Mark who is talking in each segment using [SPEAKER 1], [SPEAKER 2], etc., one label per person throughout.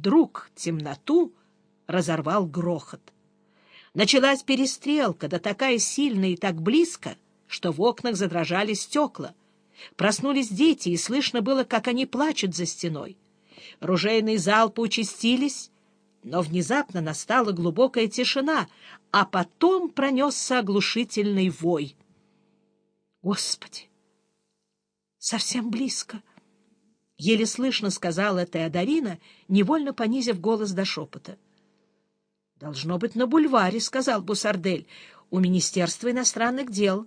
[SPEAKER 1] вдруг темноту разорвал грохот. Началась перестрелка, да такая сильная и так близко, что в окнах задрожали стекла. Проснулись дети, и слышно было, как они плачут за стеной. Ружейные залпы участились, но внезапно настала глубокая тишина, а потом пронесся оглушительный вой. Господи! Совсем близко! Еле слышно сказала Теодорина, невольно понизив голос до шепота. — Должно быть на бульваре, — сказал Бусардель, — у Министерства иностранных дел.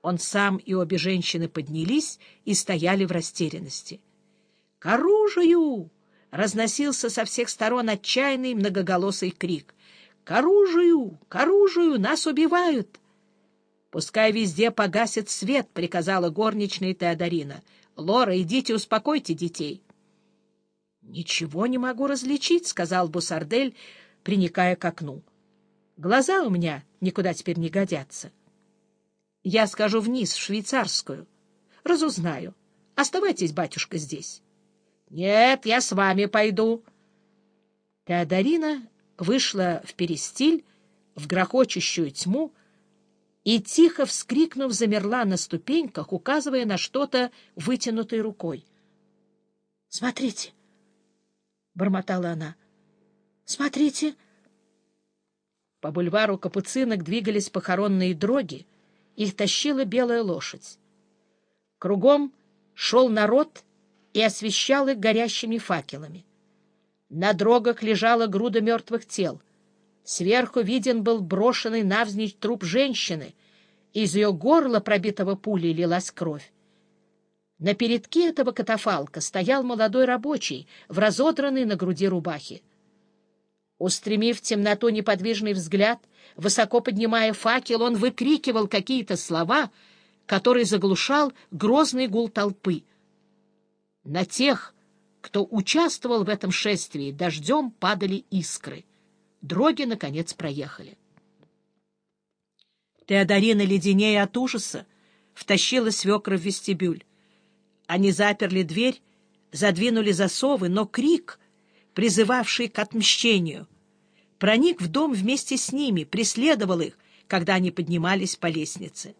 [SPEAKER 1] Он сам и обе женщины поднялись и стояли в растерянности. — К оружию! — разносился со всех сторон отчаянный многоголосый крик. — К оружию! К оружию! Нас убивают! — Пускай везде погасит свет, — приказала горничная Теодорина. — Лора, идите, успокойте детей. — Ничего не могу различить, — сказал Бусардель, приникая к окну. — Глаза у меня никуда теперь не годятся. Я скажу вниз, в швейцарскую. Разузнаю. Оставайтесь, батюшка, здесь. — Нет, я с вами пойду. Теодорина вышла в перестиль, в грохочущую тьму, и, тихо вскрикнув, замерла на ступеньках, указывая на что-то вытянутой рукой. — Смотрите! — бормотала она. — Смотрите! По бульвару Капуцинок двигались похоронные дроги, их тащила белая лошадь. Кругом шел народ и освещал их горящими факелами. На дрогах лежала груда мертвых тел. Сверху виден был брошенный навзничь труп женщины. Из ее горла, пробитого пулей, лилась кровь. На передке этого катафалка стоял молодой рабочий в разодранной на груди рубахе. Устремив в темноту неподвижный взгляд, высоко поднимая факел, он выкрикивал какие-то слова, которые заглушал грозный гул толпы — на тех, кто участвовал в этом шествии, дождем падали искры. Дроги, наконец, проехали. Теодорина, леденея от ужаса, втащила свекра в вестибюль. Они заперли дверь, задвинули засовы, но крик, призывавший к отмщению, проник в дом вместе с ними, преследовал их, когда они поднимались по лестнице.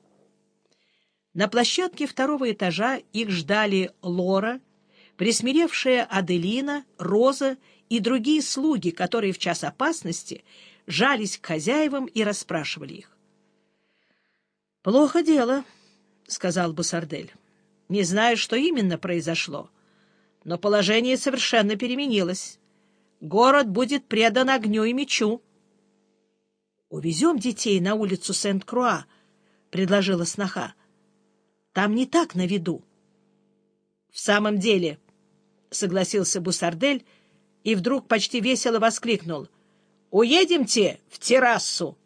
[SPEAKER 1] На площадке второго этажа их ждали Лора присмиревшая Аделина, Роза и другие слуги, которые в час опасности жались к хозяевам и расспрашивали их. — Плохо дело, — сказал Бусардель. — Не знаю, что именно произошло, но положение совершенно переменилось. Город будет предан огню и мечу. — Увезем детей на улицу Сент-Круа, — предложила сноха. — Там не так на виду. — В самом деле, —— согласился Бусардель и вдруг почти весело воскликнул. «Уедемте в террасу!»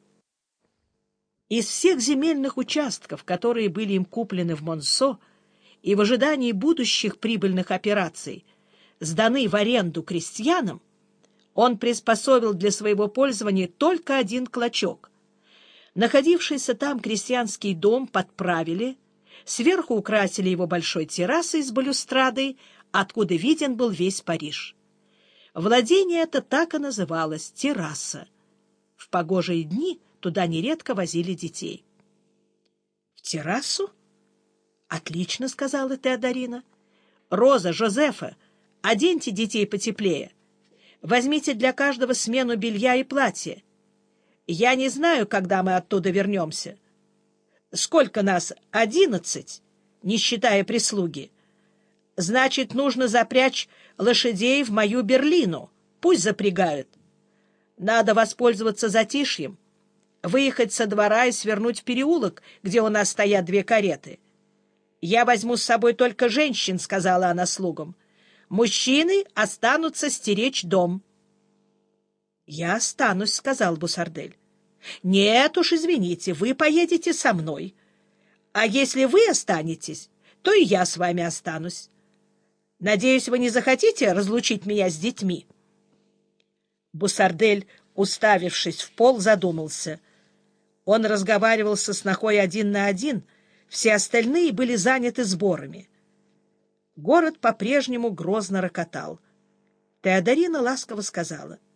[SPEAKER 1] Из всех земельных участков, которые были им куплены в Монсо и в ожидании будущих прибыльных операций, сданы в аренду крестьянам, он приспособил для своего пользования только один клочок. Находившийся там крестьянский дом подправили, сверху украсили его большой террасой с балюстрадой, откуда виден был весь Париж. Владение это так и называлось — терраса. В погожие дни туда нередко возили детей. — В террасу? — Отлично, — сказала Теодорина. — Роза, Жозефа, оденьте детей потеплее. Возьмите для каждого смену белья и платья. Я не знаю, когда мы оттуда вернемся. Сколько нас? Одиннадцать, не считая прислуги. — Значит, нужно запрячь лошадей в мою Берлину. Пусть запрягают. Надо воспользоваться затишьем, выехать со двора и свернуть в переулок, где у нас стоят две кареты. Я возьму с собой только женщин, — сказала она слугам. Мужчины останутся стеречь дом. — Я останусь, — сказал Бусардель. — Нет уж, извините, вы поедете со мной. А если вы останетесь, то и я с вами останусь. Надеюсь, вы не захотите разлучить меня с детьми?» Бусардель, уставившись в пол, задумался. Он разговаривал со снохой один на один, все остальные были заняты сборами. Город по-прежнему грозно рокотал. Теодорина ласково сказала —